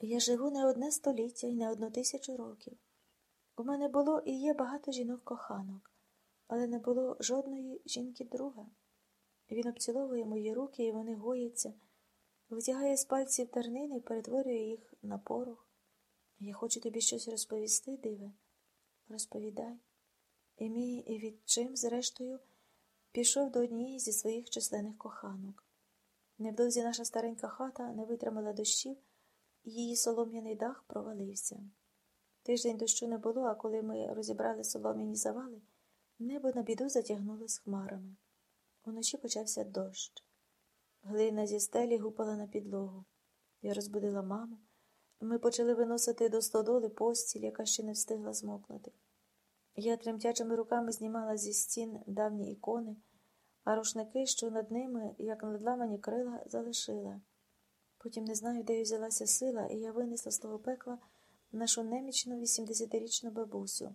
Я живу не одне століття і не одну тисячу років. У мене було і є багато жінок-коханок, але не було жодної жінки друга. Він обціловує мої руки, і вони гояться, витягає з пальців тернини і перетворює їх на порох. Я хочу тобі щось розповісти, диве. Розповідай. І мій відчим, зрештою, пішов до однієї зі своїх численних коханок. Невдовзі наша старенька хата не витримала дощів, і її солом'яний дах провалився. Тиждень дощу не було, а коли ми розібрали солом'яні завали, небо на біду затягнуло з хмарами. Уночі почався дощ. Глина зі стелі гупала на підлогу. Я розбудила маму. Ми почали виносити до стодоли постіль, яка ще не встигла змокнути. Я тремтячими руками знімала зі стін давні ікони, а рушники, що над ними, як надламані крила, залишила. Потім не знаю, де взялася сила, і я винесла з того пекла нашу немічну 80-річну бабусю.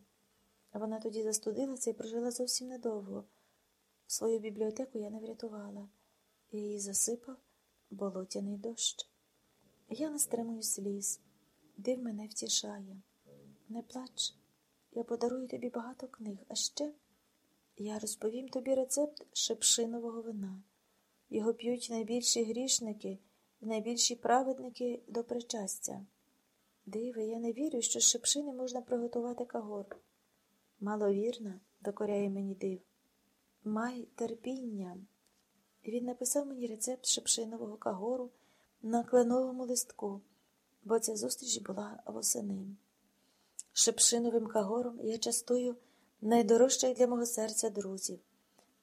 Вона тоді застудилася і прожила зовсім недовго. Свою бібліотеку я не врятувала, і її засипав болотяний дощ. Я не стримую сліз, див мене втішає. Не плач, я подарую тобі багато книг, а ще я розповім тобі рецепт шепшинового вина. Його п'ють найбільші грішники найбільші праведники до причастя. Диви, я не вірю, що з шепшини можна приготувати кагор. Маловірна, докоряє мені див. Май терпіння. Він написав мені рецепт шепшинового кагору на кленовому листку, бо ця зустріч була восени. Шепшиновим кагором я частую найдорожчих для мого серця друзів,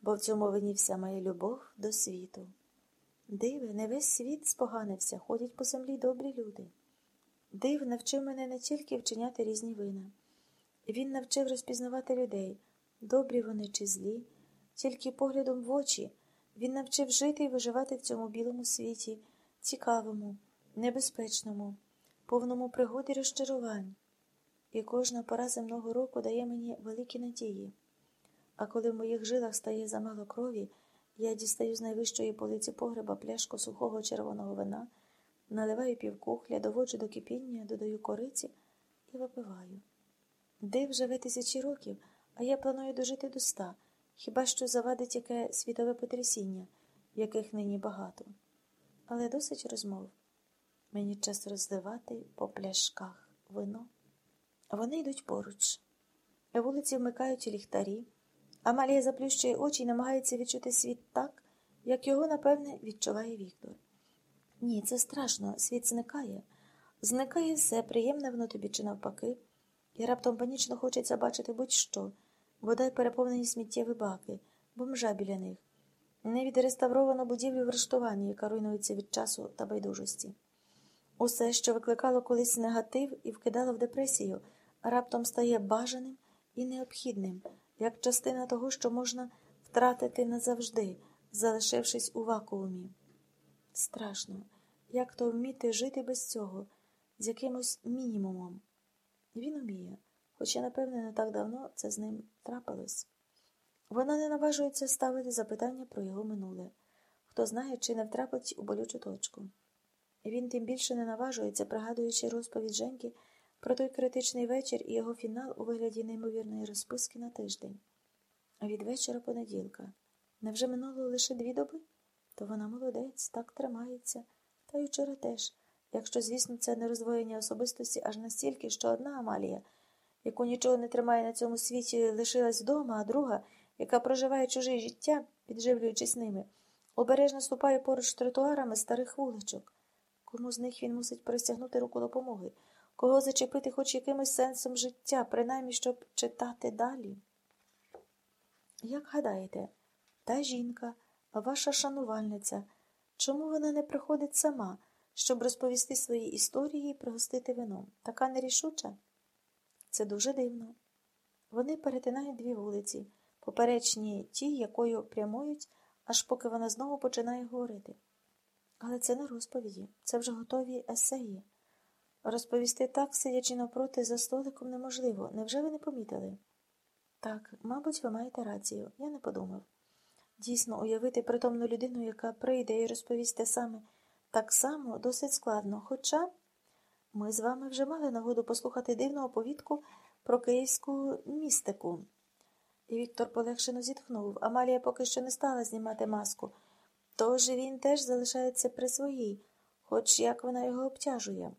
бо в цьому вині вся моя любов до світу. Диви, не весь світ споганився, ходять по землі добрі люди. Див навчив мене не тільки вчиняти різні вина. Він навчив розпізнавати людей, добрі вони чи злі, тільки поглядом в очі. Він навчив жити і виживати в цьому білому світі, цікавому, небезпечному, повному пригод і розчарувань. І кожна пора земного року дає мені великі надії. А коли в моїх жилах стає замало крові, я дістаю з найвищої полиці погреба пляшку сухого червоного вина, наливаю півкухля, доводжу до кипіння, додаю кориці і випиваю. Див живе тисячі років, а я планую дожити до ста, хіба що завадить яке світове потрясіння, яких нині багато. Але досить розмов. Мені час розливати по пляшках вино. Вони йдуть поруч. Вулиці вмикають ліхтарі. Амалія заплющує очі і намагається відчути світ так, як його, напевне, відчуває Віктор. Ні, це страшно, світ зникає. Зникає все, приємне воно тобі чи навпаки, і раптом панічно хочеться бачити будь-що, бодай переповнені сміттєві баки, бомжа біля них, не відреставровано будівлю в рештуванні, яка руйнується від часу та байдужості. Усе, що викликало колись негатив і вкидало в депресію, раптом стає бажаним і необхідним як частина того, що можна втратити назавжди, залишившись у вакуумі. Страшно, як то вміти жити без цього, з якимось мінімумом. Він уміє, хоча, напевне, не так давно це з ним трапилось. Вона не наважується ставити запитання про його минуле, хто знає, чи не втрапить у болючу точку. Він тим більше не наважується, пригадуючи розповідь Женьки про той критичний вечір і його фінал у вигляді неймовірної розписки на тиждень. Від вечора понеділка. Невже минуло лише дві доби? То вона молодець, так тримається. Та й вчора теж, якщо, звісно, це не роздвоєння особистості аж настільки, що одна Амалія, яку нічого не тримає на цьому світі, лишилась вдома, а друга, яка проживає чуже життя, підживлюючись ними, обережно ступає поруч тротуарами старих вуличок. Кому з них він мусить простягнути руку допомоги? Кого зачепити хоч якимось сенсом життя, принаймні, щоб читати далі. Як гадаєте, та жінка, ваша шанувальниця, чому вона не приходить сама, щоб розповісти свої історії і пригостити вином? Така нерішуча? Це дуже дивно. Вони перетинають дві вулиці, поперечні ті, якою прямують, аж поки вона знову починає говорити. Але це не розповіді, це вже готові есеї. Розповісти так, сидячи навпроти за столиком, неможливо. Невже ви не помітили? Так, мабуть, ви маєте рацію. Я не подумав. Дійсно, уявити притомну людину, яка прийде і розповість те саме так само, досить складно. Хоча Ми з вами вже мали нагоду послухати дивну оповідку про київську містику. І Віктор полегшено зітхнув. Амалія поки що не стала знімати маску, тож він теж залишається при своїй, хоч як вона його обтяжує.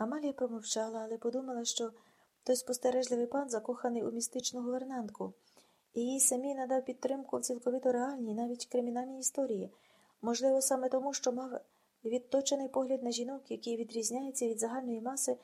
Амалія промовчала, але подумала, що той спостережливий пан закоханий у містичну гувернантку, і їй самі надав підтримку в цілковито реальній, навіть кримінальній історії, можливо, саме тому, що мав відточений погляд на жінок, який відрізняється від загальної маси